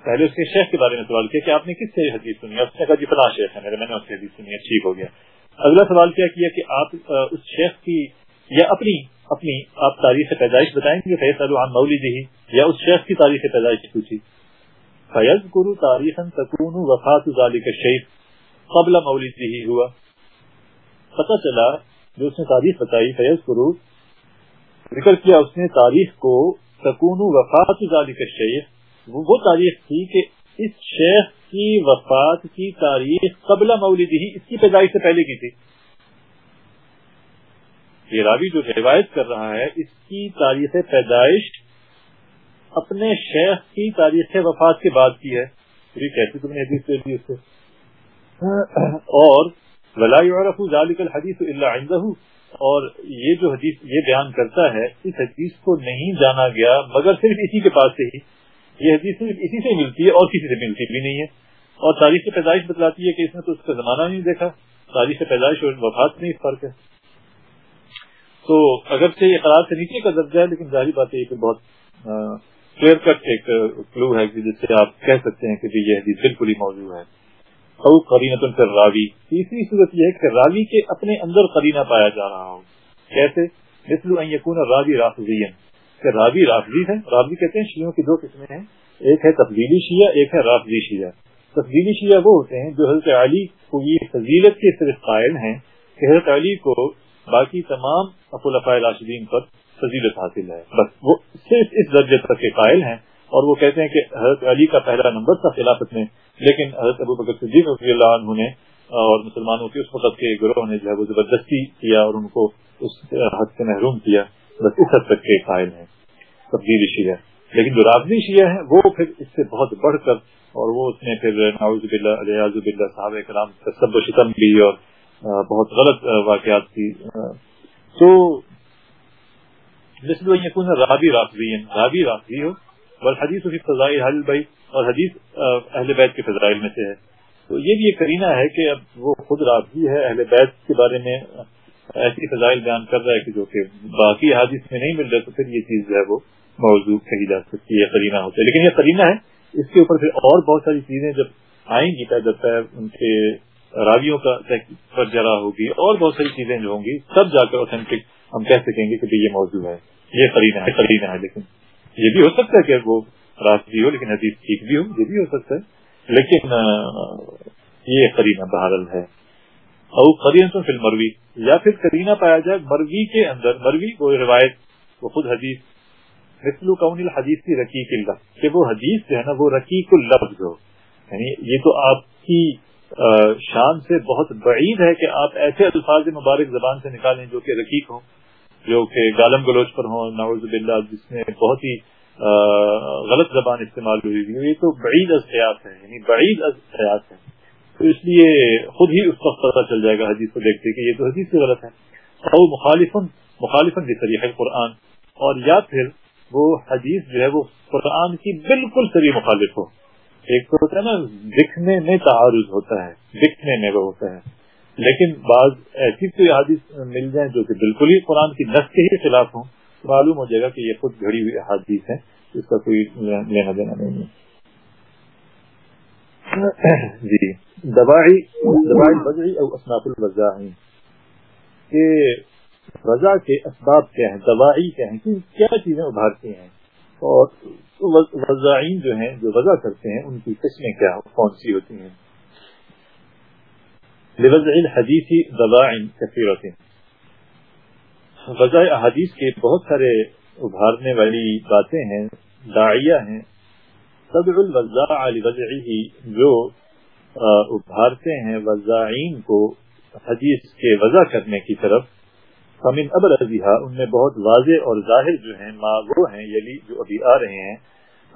پہلے اس کے شیخ کے بارے میں سوال کیا کہ آپ نے کس سے حدیث سنی؟ اس نے کہا جی فلاں شیخ ہے میرے، میں نے اس سے حدیث سنی ہے، ٹھیک ہو گیا۔ اگلا سوال کیا کیا کہ آپ اس شیخ کی یا اپنی اپنی آپ تاریخ پیدائش بتائیں گے؟ فیص عن مولدی یا اس شیخ کی تاریخ پیدائش پوچھی؟ فیض گرو تاریخ تکون وفات ذالک شیخ، قبل مولدی ہی ہوا۔ پتہ چلا، جو اس نے تاریخ بتائی فیض گرو ذکر کیا اس نے تاریخ کو تکون وفات ذالک شیخ وہ تاریخ تھی کہ اس شیخ کی وفات کی تاریخ قبل مولدی ہی اس کی پیدائش سے پہلے کی تھی۔ یہ راوی جو روایت کر رہا ہے، اس کی تاریخ پیدائش اپنے شیخ کی تاریخ وفات کے بعد کی ہے۔ کیسے تم نے حدیث لے لی اس سے اور ولا يعرف ذلك الحديث الا عنده۔ اور یہ جو حدیث یہ بیان کرتا ہے، اس حدیث کو نہیں جانا گیا، مگر صرف اسی کے پاس سے ہی۔ یہ حدیث صرف اسی سے ملتی ہے اور کسی سے ملتی بھی نہیں ہے۔ اور تاریخ پیدائش بتلاتی ہے کہ اس نے تو اس کا زمانہ نہیں دیکھا۔ تاریخ پیدائش اور وفات میں فرق ہے۔ تو اگر سے یہ قرار سے نیچے کا درجہ ہے، لیکن ظاہری بات ہے کہ بہت کلیئر کٹ ایک کلو ہے جس سے آپ کہہ سکتے ہیں کہ یہ حدیث بالکل ہی موضوع ہے۔ او قرینت پھر راوی تیسری صورت یہ ہے کہ راوی کے اپنے اندر قرینہ پایا جا رہا ہو۔ کیسے؟ مثل ان یکون راوی رافضی کہ راوی رافضی ہے راوی کہتے ہیں شیعوں کی دو قسمیں ہیں۔ ایک ہے تفضیلی شیعہ، ایک ہے رافضی شیعہ۔ تفضیلی شیعہ وہ ہوتے ہیں جو حضرت علی کو یہ فضیلت کے صرف قائل ہیں کہ حضرت علی کو باقی تمام افالفاء راشدین پر فضیلت حاصل ہے۔ بس وہ صرف اس درجے تک کے قائل ہیں اور وہ کہتے ہیں کہ حضرت علی کا پہلا نمبر تھا خلافت میں، لیکن حضرت ابو بکر صدیق رضی اللہ عنہ نے اور مسلمانوں کے اس وقت کے گروہ نے جو ہے وہ زبردستی کیا اور ان کو اس حد سے محروم کیا۔ بس اس حد تک کے قائل ہیں۔ تبدیلی شیعہ لیکن جو رابطی شیعہ ہیں، وہ پھر اس سے بہت بڑھ کر اور وہ اس میں پھر ناؤز بلّہ ریاض بلّہ صاحب کرام سب و شتم بھی اور بہت غلط واقعات تھی تو مثل یقین رابی رافضی رابی رافضی ہو اور حدیث کی فضائی حل بھائی اور حدیث اہل بیت کے فضائل میں سے ہے۔ تو یہ بھی ایک کرینہ ہے کہ اب وہ خود راضی ہے، اہل بیت کے بارے میں ایسی فضائل بیان کر رہا ہے کہ جو کہ باقی حادث میں نہیں مل رہے، تو پھر یہ چیز ہے وہ موضوع کہی جا سکتی ہے کرینہ ہوتا ہے۔ لیکن یہ کرینہ ہے، اس کے اوپر پھر اور بہت ساری چیزیں جب آئیں گی جب ان کے راویوں کا پر جرا ہوگی، اور بہت ساری چیزیں جو ہوں گی تب جا کر اوتھینٹک ہم کہہ سکیں گے کہ یہ موضوع ہے، یہ کرینہ ہے کرینہ ہے۔ لیکن یہ بھی ہو سکتا ہے کہ وہ راست ہو، لیکن حدیث ٹھیک بھی ہو، یہ بھی ہو سکتا ہے۔ لیکن یہ کرینہ بہرل ہے۔ او قرین تو فل مروی یا پھر کرینہ پایا جائے مروی کے اندر مروی وہ روایت، وہ خود حدیث مثل کون الحدیث کی رقیق اللفظ، کہ وہ حدیث جو ہے نا وہ رقیق اللفظ ہو۔ یعنی یہ تو آپ کی شان سے بہت بعید ہے کہ آپ ایسے الفاظ مبارک زبان سے نکالیں جو کہ رقیق ہوں، جو کہ گالم گلوچ پر ہوں نواز باللہ، جس میں بہت ہی غلط زبان استعمال ہوئی ہوئی یہ تو بعید از حیات ہے یعنی بعید از حیات ہے۔ تو اس لیے خود ہی اس وقت پتہ چل جائے گا حدیث کو دیکھتے کہ یہ تو حدیث سے غلط ہے۔ اور مخالفن مخالفن بھی طریقہ قرآن۔ اور یا پھر وہ حدیث جو ہے وہ قرآن کی بالکل سری مخالف ہو۔ ایک تو ہوتا ہے نا، دکھنے میں تعارض ہوتا ہے، دکھنے میں وہ ہوتا ہے۔ لیکن بعض ایسی کوئی حادث مل جائیں جو کہ بالکل ہی قرآن کی نس کے ہی خلاف ہوں معلوم ہو جائے گا کہ یہ خود گھڑی ہوئی حادث ہے اس کا کوئی لینا دینا نہیں ہے۔ جی دوائی دوائی بجری اور اسناف الوضا کہ وضع کے اسباب کیا ہیں، دوائی کیا ہیں کیا چیزیں ابھارتی ہیں؟ اور وضاعین جو ہیں، جو وضع کرتے ہیں، ان کی قسمیں کیا کون سی ہوتی ہیں؟ لوضع الحدیث دواع کثیرت وضع احادیث کے بہت سارے ابھارنے والی باتیں ہیں، داعیہ ہیں۔ صدر الوضاع لوضعه جو ابھارتے ہیں وضاعین کو، حدیث کے وضع کرنے کی طرف۔ فمن ابرزیہ ان میں بہت واضح اور ظاہر جو ہیں، ما وہ ہیں یلی جو ابھی آ رہے ہیں،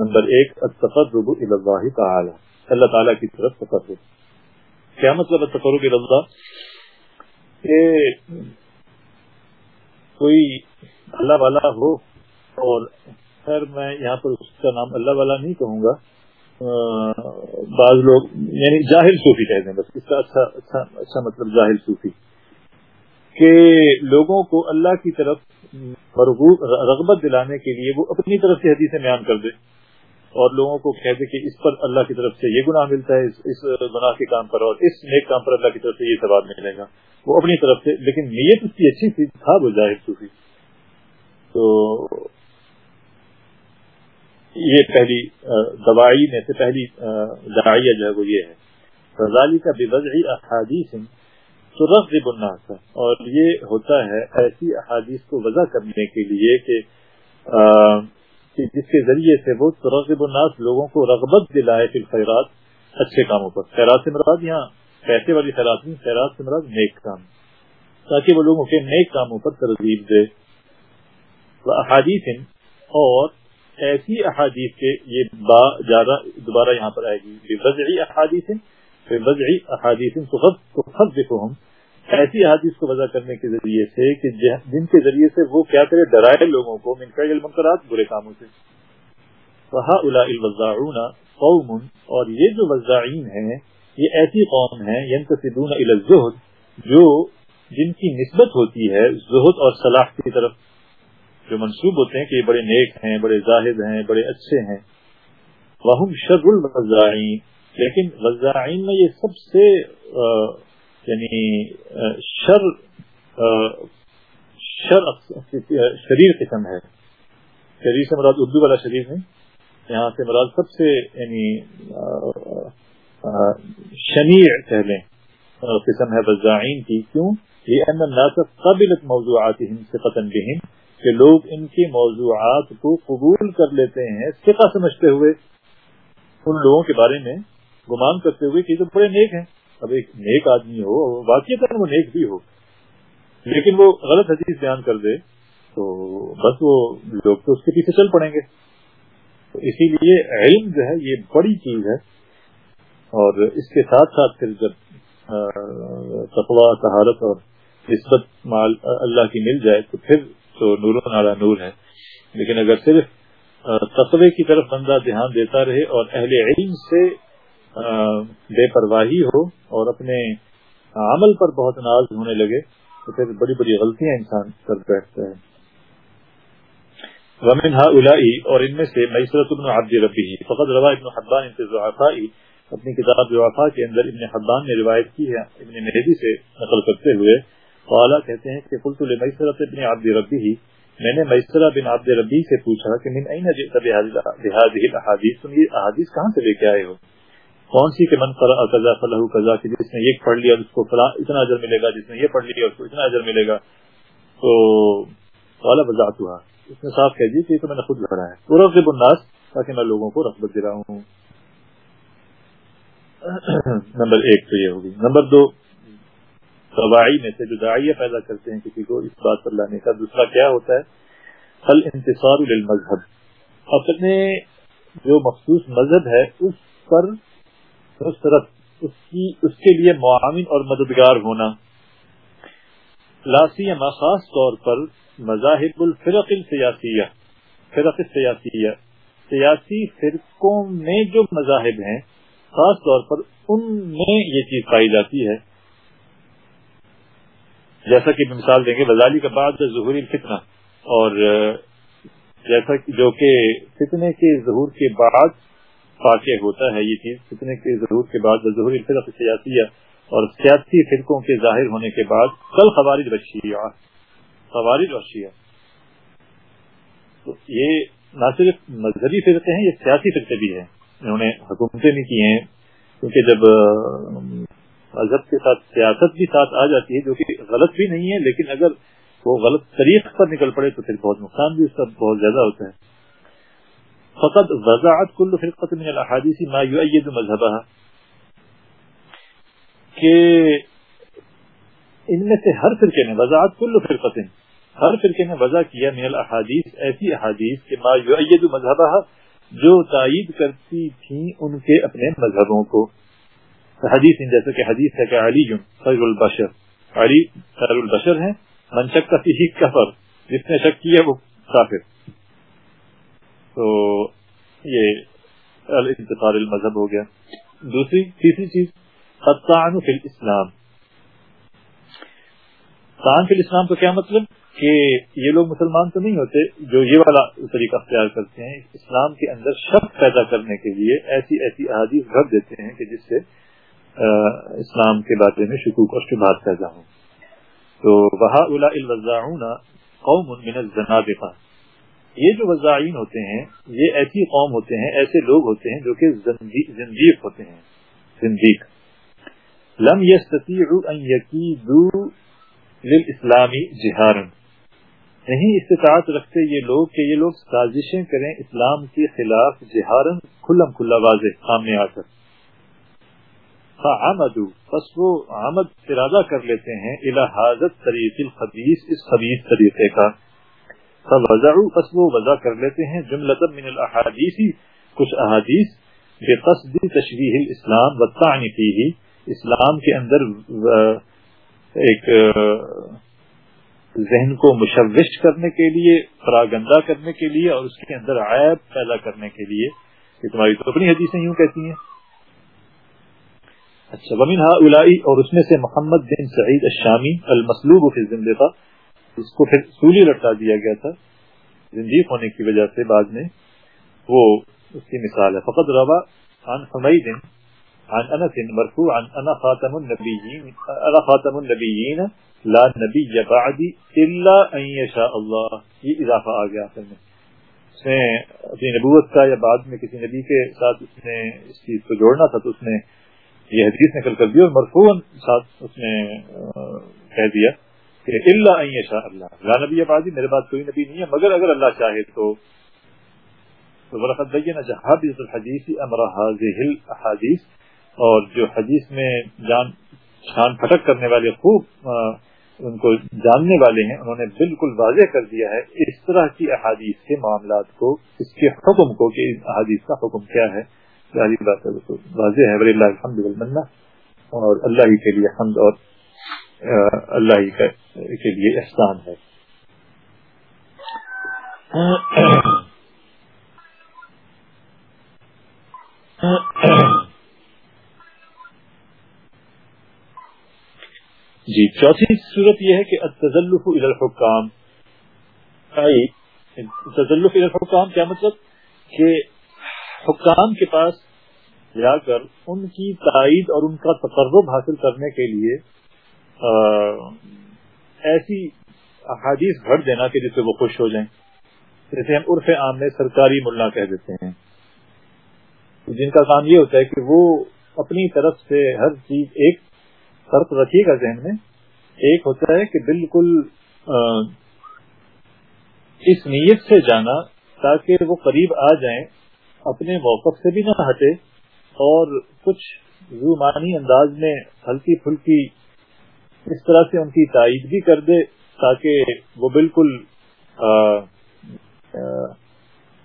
نمبر ایک، التقرب الى اللہ تعالی۔ اللہ تعالیٰ کی طرف تقرب۔ کیا مطلب ہے تقرب اللہ؟ کہ کوئی اللہ والا ہو، اور خیر میں یہاں پر اس کا نام اللہ والا نہیں کہوں گا۔ بعض لوگ یعنی جاہل صوفی کہہ دیں بس، اس کا اچھا اچھا اچھا مطلب جاہل صوفی۔ کہ لوگوں کو اللہ کی طرف رغبت دلانے کے لیے وہ اپنی طرف سے حدیث بیان کر دے اور لوگوں کو کہہ دے کہ اس پر اللہ کی طرف سے یہ گناہ ملتا ہے، اس گناہ کے کام پر اور اس نیک کام پر اللہ کی طرف سے یہ ثواب ملے گا۔ وہ اپنی طرف سے، لیکن نیت اس کی اچھی تھی، تھا وہ ظاہر صوفی۔ تو یہ پہلی دوائی میں سے پہلی دعائیہ جو ہے وہ یہ ہے۔ رضالی کا بے وضعی احادیث تو رف الناس اور یہ ہوتا ہے ایسی احادیث کو وضع کرنے کے لیے کہ جس کے ذریعے سے وہ ترغب الناس لوگوں کو رغبت دلائے پھر خیرات اچھے کاموں پر۔ خیرات سے مراد یہاں پیسے والی خیرات نہیں، خیرات سے مراد نیک کام۔ تاکہ وہ لوگوں کے نیک کاموں پر ترغیب دے۔ احادیث اور ایسی احادیث کے یہ با، زیادہ دوبارہ یہاں پر آئے گی۔ وضعی احادیث وضعی احادیث ہم ایسی احادیث کو وضع کرنے کے ذریعے سے کہ جن کے ذریعے سے وہ کیا کرے، ڈرائے لوگوں کو منفرد المنکرات، برے کاموں سے۔ وہاں الوزاعون قوم، اور یہ جو وزاعین ہیں، یہ ایسی قوم ہیں ینتصبون الى الزہد، جو جن کی نسبت ہوتی ہے زہد اور صلاح کی طرف۔ جو منصوب ہوتے ہیں کہ یہ بڑے نیک ہیں، بڑے زاہد ہیں، بڑے اچھے ہیں۔ وہم شر الوزاعین لیکن وزاعین میں یہ سب سے یعنی شر شر شریر قسم ہے۔ شریر سے مراد اردو والا شریر نہیں، یہاں سے مراد سب سے یعنی شنیع کہہ لیں قسم ہے وزاعین کی۔ کیوں؟ یہ ان الناس قبلت موضوعاتهم ثقتا بهم، کہ لوگ ان کے موضوعات کو قبول کر لیتے ہیں سکا سمجھتے ہوئے۔ ان لوگوں کے بارے میں گمان کرتے ہوئے کہ تو بڑے نیک ہیں۔ اب ایک نیک آدمی ہو واقعی وہ نیک بھی ہو، لیکن وہ غلط حدیث بیان کر دے، تو بس وہ لوگ تو اس کے پیچھے چل پڑیں گے۔ تو اسی لیے علم جو ہے، یہ بڑی چیز ہے۔ اور اس کے ساتھ ساتھ پھر جب تقوا طہارت اور نسبت مال اللہ کی مل جائے، تو پھر تو نور و نالا نور ہے۔ لیکن اگر صرف تصوے کی طرف بندہ دھیان دیتا رہے اور اہل علم سے بے پرواہی ہو اور اپنے عمل پر بہت ناز ہونے لگے، تو پھر بڑی بڑی غلطیاں انسان کر بیٹھتا ہے۔ ومن الائی اور ان میں سے میسرت ابن عبد ربی فقط روا ابن حبان ان انتظافائی اپنی کتاب وفا کے اندر ابن حبان نے روایت کی ہے، ابن مہدی سے نقل کرتے ہوئے۔ قالا کہتے ہیں کہ قلت لمیسرت ابن عبد ربی میں نے میسرہ بن عبد ربی سے پوچھا کہ من این جئت بهذه الاحاديث تم یہ احادیث کہاں سے لے کے آئے ہو؟ کون سی کہ من قرأ قضا فلہ قضا کہ جس نے یہ پڑھ لیا اس کو فلاں اتنا اجر ملے گا، جس نے یہ پڑھ لیا اس کو اتنا اجر ملے گا۔ تو قال وضعتها اس نے صاف کہہ دی کہ یہ تو میں نے خود پڑھا ہے۔ تو ورغب الناس، تاکہ میں لوگوں کو رغبت دلاؤں نمبر ایک تو یہ ہوگی۔ نمبر دو دوائی میں سے جو دعائیہ پیدا کرتے ہیں کسی کو اس بات پر لانے کا، دوسرا کیا ہوتا ہے؟ حل انتصار للمذہب۔ اپنے جو مخصوص مذہب ہے، اس پر نصرت اس کی اس کے لیے معاون اور مددگار ہونا۔ لاسی خاص طور پر مذاہب الفرق السیاسیہ۔ فرق سیاسیہ سیاسی فرقوں میں جو مذاہب ہیں، خاص طور پر ان میں یہ چیز پائی جاتی ہے۔ جیسا کہ مثال دیں گے، وزالی کا بعد ظہور فتنہ اور جیسا جو کہ فتنے کے ظہور کے بعد واقع ہوتا ہے یہ چیز۔ فتنے کے ظہور کے بعد ظہور الفرق سیاسی اور سیاسی فرقوں کے ظاہر ہونے کے بعد کل خوارج بشیا خوارج اور شیعہ تو یہ نہ صرف مذہبی فرقے ہیں، یہ سیاسی فرقے بھی ہیں۔ انہوں نے حکومتیں بھی کی ہیں۔ کیونکہ جب مذہب کے ساتھ سیاست بھی ساتھ آ جاتی ہے، جو کہ غلط بھی نہیں ہے، لیکن اگر وہ غلط طریق پر نکل پڑے تو پھر بہت نقصان بھی اس کا بہت زیادہ ہوتا ہے۔ فقط وضاحت کل فرقت من الاحادیث ما یؤید مذہبہ کہ ان میں سے ہر فرقے نے وضاحت کل فرقت ہر فرقے نے وضع کیا من الاحادیث ایسی احادیث کہ ما یؤید مذہبہ جو تائید کرتی تھیں ان کے اپنے مذہبوں کو۔ حدیث جیسے کہ حدیث ہے کہ علی خیر البشر۔ علی خیر البشر ہیں، من شک کا فی کفر، جس نے شک کیا وہ کافر۔ تو یہ الانتقال المذہب ہو گیا۔ دوسری، تیسری چیز، الطعن فی الاسلام۔ طعن فی الاسلام تو کیا مطلب؟ کہ یہ لوگ مسلمان تو نہیں ہوتے جو یہ والا طریقہ اختیار کرتے ہیں، اسلام کے اندر شک پیدا کرنے کے لیے ایسی ایسی احادیث رکھ دیتے ہیں کہ جس سے اسلام کے بارے میں شکوک اور شبہات پیدا ہوں۔ تو وہاں الوزاعون قوم من الزنادقہ۔ یہ جو وزاعین ہوتے ہیں، یہ ایسی قوم ہوتے ہیں، ایسے لوگ ہوتے ہیں جو کہ زندیق ہوتے ہیں، زندیق۔ لم يستطيعوا ان يكيدوا للاسلام جهارا نہیں استطاعت رکھتے یہ لوگ کہ یہ لوگ سازشیں کریں اسلام کے خلاف جہارن کھلم کھلا واضح سامنے آ کر۔ فعمدو، پس وہ ارادہ کر لیتے ہیں الحاظت طریق الخبیث اس خبیث طریقے کا۔ بس وہ وضع کر لیتے ہیں جملۃ من الاحادیث، کچھ احادیث بے قصد تشریح الاسلام و فیہ۔ اسلام کے اندر ایک ذہن کو مشوش کرنے کے لیے فراگندہ کرنے کے لیے اور اس کے اندر عیب پیدا کرنے کے لیے۔ یہ تمہاری تو اپنی حدیثیں یوں کہتی ہیں۔ اچھا ومن الائی اور اس میں سے محمد بن سعید الشامی، المسلوب فی زندہ اس کو پھر سولی لٹا دیا گیا تھا، زندیق ہونے کی وجہ سے بعد میں وہ اس کی مثال ہے۔ فقط روا عن حمید عن انس مرفوعا انا خاتم النبیین انا خاتم النبیین لا نبی بعدی الا ان یشاء اللہ یہ اضافہ آ گیا اصل میں۔ اس نے اپنی نبوت کا یا بعد میں کسی نبی کے ساتھ اس نے اس چیز کو جوڑنا تھا تو اس نے یہ حدیث نکل کر دی اور مرفوعا ساتھ اس نے کہہ دیا۔ کہ اللہ شاء اللہ۔ لا نبی بعدی میرے بعد کوئی نبی نہیں ہے، مگر اگر اللہ چاہے تو۔ ورقت الحدیث امر هذه الاحاديث اور جو حدیث میں جان چھان پھٹک کرنے والے خوب ان کو جاننے والے ہیں، انہوں نے بالکل واضح کر دیا ہے اس طرح کی احادیث کے معاملات کو، اس کے حکم کو کہ اس احادیث کا حکم کیا ہے۔ بات واضح ہے۔ ولی اللہ الحمد للہ اور اللہ ہی کے لیے حمد اور اللہ ہی کے لیے احسان ہے۔ جی چوتھی صورت یہ ہے کہ تزلف الحکام۔ تزلف الحکام کیا مطلب؟ کہ حکام کے پاس جا کر ان کی تائید اور ان کا تقرب حاصل کرنے کے لیے ایسی احادیث گھڑ دینا کہ جس سے وہ خوش ہو جائیں۔ جیسے ہم عرف عام میں سرکاری ملا کہہ دیتے ہیں۔ جن کا کام یہ ہوتا ہے کہ وہ اپنی طرف سے ہر چیز ایک فرق رکھیے گا ذہن میں۔ ایک ہوتا ہے کہ بالکل اس نیت سے جانا تاکہ وہ قریب آ جائیں، اپنے موقف سے بھی نہ ہٹے اور کچھ رومانی انداز میں ہلکی پھلکی اس طرح سے ان کی تائید بھی کر دے تاکہ وہ بالکل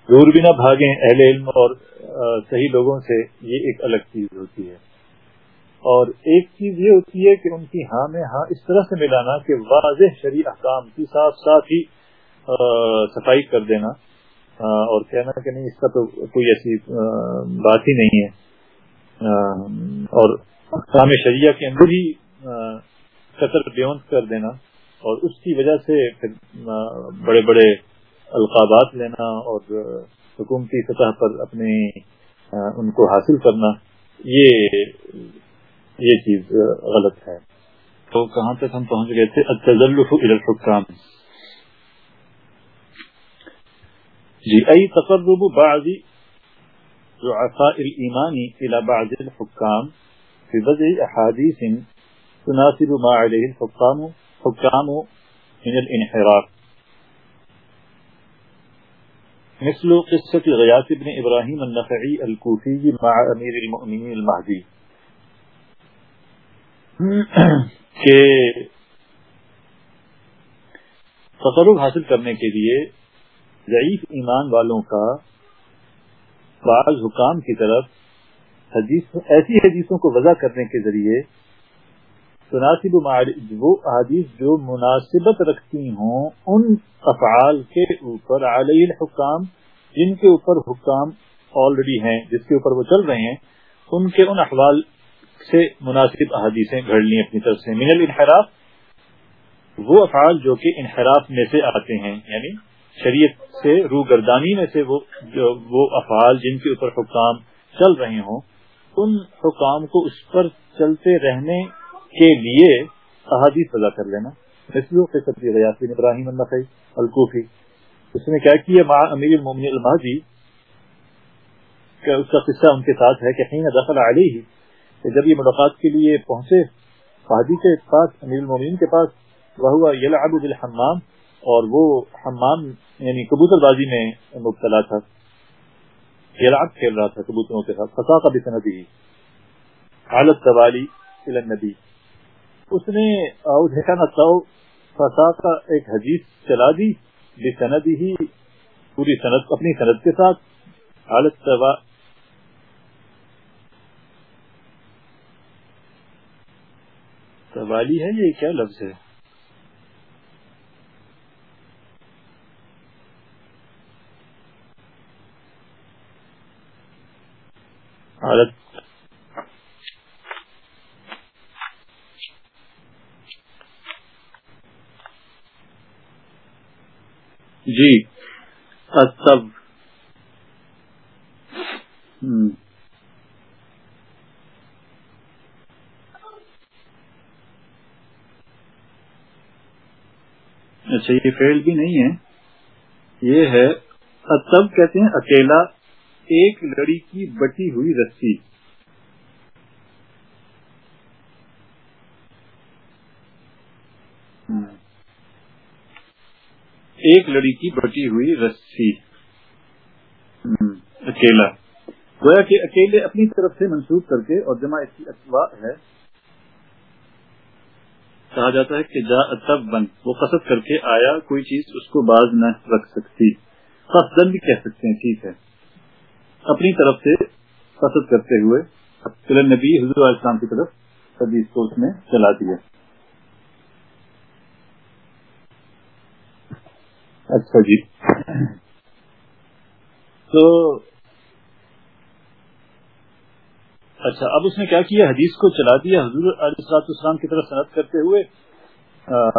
دور بھی نہ بھاگیں اہل علم اور صحیح لوگوں سے یہ ایک الگ چیز ہوتی ہے۔ اور ایک چیز یہ ہوتی ہے کہ ان کی ہاں میں ہاں اس طرح سے ملانا کہ واضح شریع احکام کی ساتھ ساتھ ہی صفائی کر دینا اور کہنا کہ نہیں، اس کا تو کوئی ایسی بات ہی نہیں ہے۔ اور احکام شریعہ کے اندر ہی قطر بیونت کر دینا اور اس کی وجہ سے بڑے بڑے القابات لینا اور حکومتی سطح پر اپنے ان کو حاصل کرنا، یہ یہ چیز غلط ہے۔ تو کہاں تک ہم پہنچ گئے تھے؟ التزلف الى الحکام۔ جی ای تقرب بعض رعفاء الایمان الى بعض الحکام في وضع احاديث تناسب ما عليه الحكام، حكام من الانحراف. مثل قصة غياث بن إبراهيم النخعي الكوفي مع أمير المؤمنين المهدي. کہ تصرف حاصل کرنے کے لیے ضعیف ایمان والوں کا بعض حکام کی طرف حدیث ایسی حدیثوں کو وضع کرنے کے ذریعے مناسب وہ حدیث جو مناسبت رکھتی ہوں، ان افعال کے اوپر علیہ الحکام، جن کے اوپر حکام آلریڈی ہیں، جس کے اوپر وہ چل رہے ہیں، ان کے ان احوال سے مناسب احادیثیں گھڑ لی اپنی طرف سے۔ من الانحراف، وہ افعال جو کہ انحراف میں سے آتے ہیں یعنی شریعت سے، روگردانی میں سے وہ جو وہ افعال جن کے اوپر حکام چل رہے ہوں، ان حکام کو اس پر چلتے رہنے کے لیے احادیث وضع کر لینا۔ ابراہیم القوفی اس نے کیا کیا مع، امیر المومن المہدی اس کا قصہ ان کے ساتھ ہے کہ حین دخل علیہ، کہ جب یہ ملاقات کے لیے پہنچے فادی کے پاس، امیر المومنین کے پاس وہ ہوا یلعب بالحمام، اور وہ حمام یعنی کبوتر بازی میں مبتلا تھا۔ یلعب کھیل رہا تھا کبوتروں کے ساتھ، فساق بسندی حالت توالی النبی۔ اس نے فساق ایک حدیث چلا دی سند ہی پوری صنعت اپنی صنعت کے ساتھ۔ حالت سوالی ہے یہ کیا لفظ ہے؟ حالت جی۔ اتب اچھا یہ فیل بھی نہیں ہے۔ یہ ہے اتب کہتے ہیں اکیلا ایک لڑی کی بٹی ہوئی رسی۔ ایک لڑی کی بٹی ہوئی رسی۔ اکیلا۔ گویا کہ اکیلے اپنی طرف سے منسوخ کر کے اور جمع اس کی اتوا ہے۔ کہا جاتا ہے کہ جا اتب بند وہ قصد کر کے آیا کوئی چیز اس کو باز نہ رکھ سکتی۔ قصدن بھی کہہ سکتے ہیں ٹھیک ہے۔ اپنی طرف سے قصد کرتے ہوئے نبی حضور السلام کی طرف اس کو اس نے چلا دیا۔ اچھا جی۔ تو اچھا اب اس نے کیا کیا؟ حدیث کو چلا دیا۔ حضور علیہ السلام کی طرف صنعت کرتے ہوئے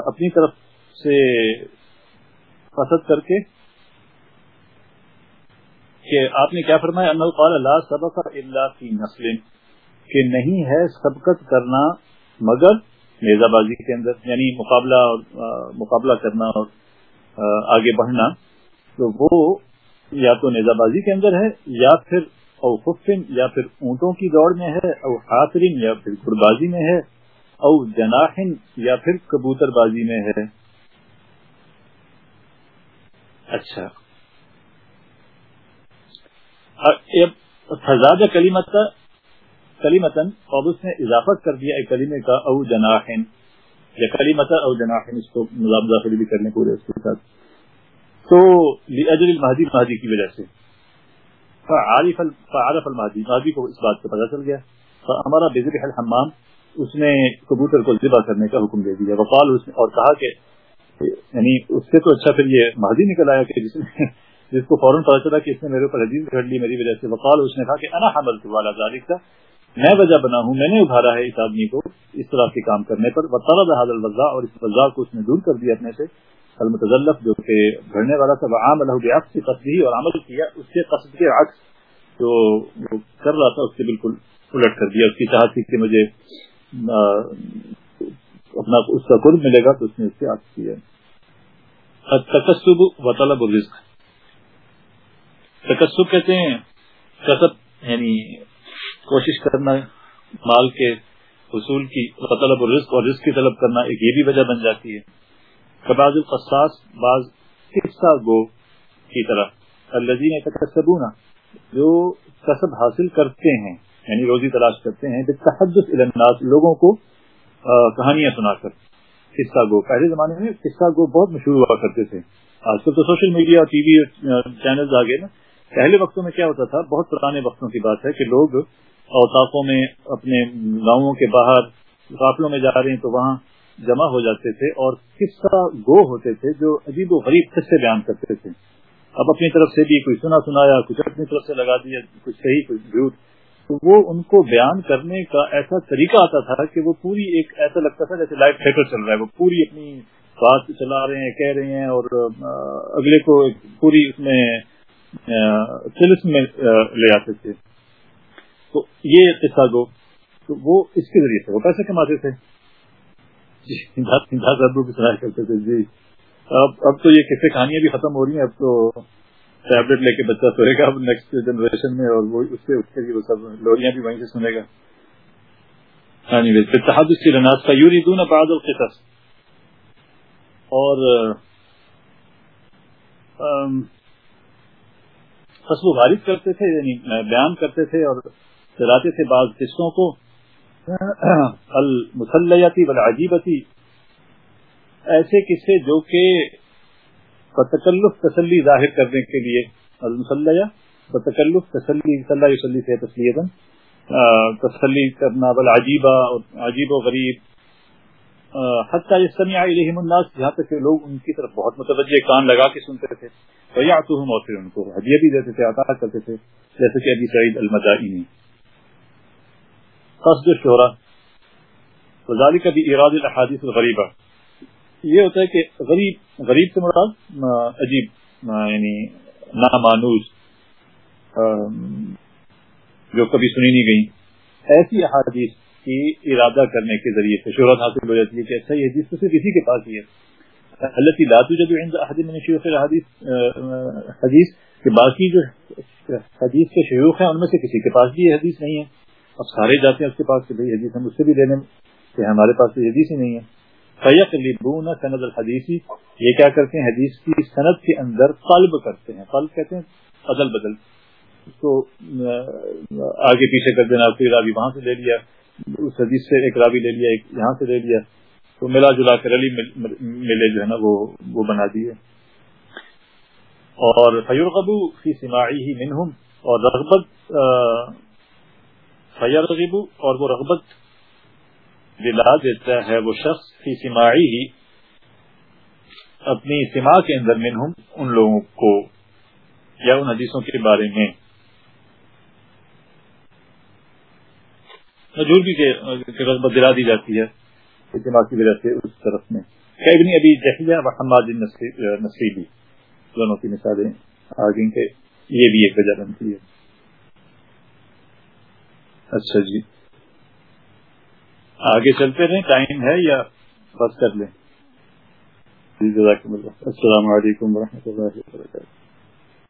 اپنی طرف سے فسد کر کے کہ آپ نے کیا فرمایا؟ قال، لا سبق الا فی نسل کہ نہیں ہے سبقت کرنا مگر نیزہ بازی کے اندر یعنی مقابلہ مقابلہ کرنا اور آگے بڑھنا، تو وہ یا تو نیزہ بازی کے اندر ہے، یا پھر او خفن، یا پھر اونٹوں کی دوڑ میں ہے، او حاطرین یا پھر گڑ بازی میں ہے، او جناحن یا پھر کبوتر بازی میں ہے۔ اچھا۔ فضاد کلیمت کلیمتن اور اس نے اضافت کر دیا ایک کلیمے کا، او جناحن یا کلی کلیمت او جناحن یعنی اس کو مذاب داخلی بھی کرنے پورے اس کے ساتھ تو اجر المہدی، مہدی کی وجہ سے۔ فعارف فعارف المہدی، مہدی کو اس بات سے پتہ چل گیا۔ ہمارا بزر الحمام، اس نے کبوتر کو ذبح کرنے کا حکم دے دیا۔ وقال اس نے اور کہا کہ یعنی اس سے تو اچھا پھر یہ مہدی نکل آیا کہ جس نے جس کو فوراً پتا چلا کہ اس نے میرے اوپر حدیث گھڑ لی، میری وجہ سے۔ وقال اس نے کہا کہ انا حمل والا ذالک کا۔ میں وجہ بنا ہوں، میں نے ابھارا ہے اس آدمی کو اس طرح کے کام کرنے پر وطلب حاضر الوضاء اور اس وضاء کو اس نے دور کر دیا اپنے سے۔ المتزلف جو کہ گھڑنے والا تھا وہ عام الح کی تصدیح اور عمل کیا، اس کے قصد کے عکس جو کر رہا تھا، اس سے بالکل الٹ کر دیا۔ اس کی چاہت تھی کہ مجھے اپنا اس کا قرب ملے گا، تو اس نے اس سے عکس کیا۔ تکسب و طلب الرزق۔ تکسب کہتے ہیں، کسب یعنی کوشش کرنا، مال کے حصول کی، طلب الرزق اور رزق کی طلب کرنا ایک یہ بھی وجہ بن جاتی ہے۔ بعض القصاص بعض قصہ گو کی طرح الذین یتکسبون، جو کسب حاصل کرتے ہیں یعنی روزی تلاش کرتے ہیں تحدث الناس، لوگوں کو کہانیاں سنا کر۔ قصہ گو۔ پہلے زمانے میں قصہ گو بہت مشہور ہوا کرتے تھے۔ آج کل تو social media, T V channel آ گئے نا۔ پہلے وقتوں میں کیا ہوتا تھا؟ بہت پرانے وقتوں کی بات ہے کہ لوگ اوساقوں میں اپنے گاؤں کے باہر قافلوں میں جا رہے ہیں تو وہاں جمع ہو جاتے تھے اور قصہ گو ہوتے تھے جو عجیب و غریب قصے بیان کرتے تھے۔ اب اپنی طرف سے بھی کوئی سنا سنایا، کچھ اپنی طرف سے لگا دیا، کچھ صحیح، کچھ جھوٹ۔ تو وہ ان کو بیان کرنے کا ایسا طریقہ آتا تھا کہ وہ پوری ایک ایسا لگتا تھا جیسے لائف تھیٹر چل رہا ہے۔ وہ پوری اپنی بات چلا رہے ہیں، کہہ رہے ہیں اور اگلے کو پوری اس میں میں لے آتے تھے۔ تو یہ قصہ گو تو وہ اس کے ذریعے سے، وہ پیسے کماتے تھے۔ جی کی سنایا کرتے تھے جی۔ اب اب تو یہ کسے کہانیاں بھی ختم ہو رہی ہیں، اب تو ٹیبلٹ لے کے بچہ سوئے گا اب نیکسٹ جنریشن میں اور وہ اس سے اٹھ کے وہ سب لوریاں بھی وہیں سے سنے گا۔ ہاں جی کی رناس کا یوری دون بعض القصص۔ اور خصب و بارش کرتے تھے یعنی بیان کرتے تھے اور چلاتے تھے بعض قصوں کو۔ المسلیتی والعجیبتی۔ ایسے قصے جو کہ بتکلف تسلی ظاہر کرنے کے لیے۔ بتکلف تسلی، صلی وسلی سے تسلی تسلی کرنا بل عجیبہ عجیب و غریب۔ حتیٰ سمیع علیہم الناس، جہاں تک کہ لوگ ان کی طرف بہت متوجہ کان لگا کے سنتے تھے۔ فیعتوہم اور پھر ان کو ہدیہ بھی دیتے تھے، عطا کرتے تھے، جیسے کہ ابی سعید المدائنی۔ قصد الشہرہ وذالک بھی اراد الاحادیث الغریبہ یہ ہوتا ہے کہ غریب غریب سے مراد عجیب یعنی نامانوز جو کبھی سنی نہیں گئی ایسی احادیث کی ارادہ کرنے کے ذریعے سے شہرت حاصل ہو جاتی ہے کہ اچھا یہ حدیث تو صرف اسی کے پاس ہی ہے. اللہ کی لاتو جب عند احد من شیوخ الحدیث حدیث، کہ باقی جو حدیث کے شیوخ ہیں، ان میں سے کسی کے پاس بھی یہ حدیث نہیں ہے. اب سارے جاتے ہیں اس کے پاس کہ بھائی حدیث ہم اس سے بھی لینے کہ ہمارے پاس تو حدیث ہی نہیں ہے۔ فیق لبون سند الحدیثی یہ کیا کرتے ہیں؟ حدیث کی سند کے اندر قلب کرتے ہیں۔ قلب کہتے ہیں بدل بدل۔ اس کو آگے پیچھے کر دینا۔ پھر ابھی وہاں سے لے لیا۔ اس حدیث سے ایک راوی لے لیا، ایک یہاں سے لے لیا۔ تو ملا جلا کر علی ملے جو ہے نا وہ وہ بنا دیے۔ اور فیور قبو فی سماعی ہی منہم اور رغبت فیر غبو اور وہ رغبت دلا دیتا ہے وہ شخص فی سماعی ہی اپنی سما کے اندر منہم ان لوگوں کو یا ان حدیثوں کے بارے میں۔ مجور بھی رغبت دلا دی جاتی ہے۔ اجتماع کی وجہ سے اس طرف میں۔ ابن ابھی جہیہ و حماد نصیبی۔ دونوں کی مثالیں آگے کہ یہ بھی ایک وجہ بنتی ہے۔ اچھا جی۔ آگے چلتے رہیں ٹائم ہے یا بس کر لیں؟ جی، السلام علیکم ورحمۃ اللہ وبرکاتہ۔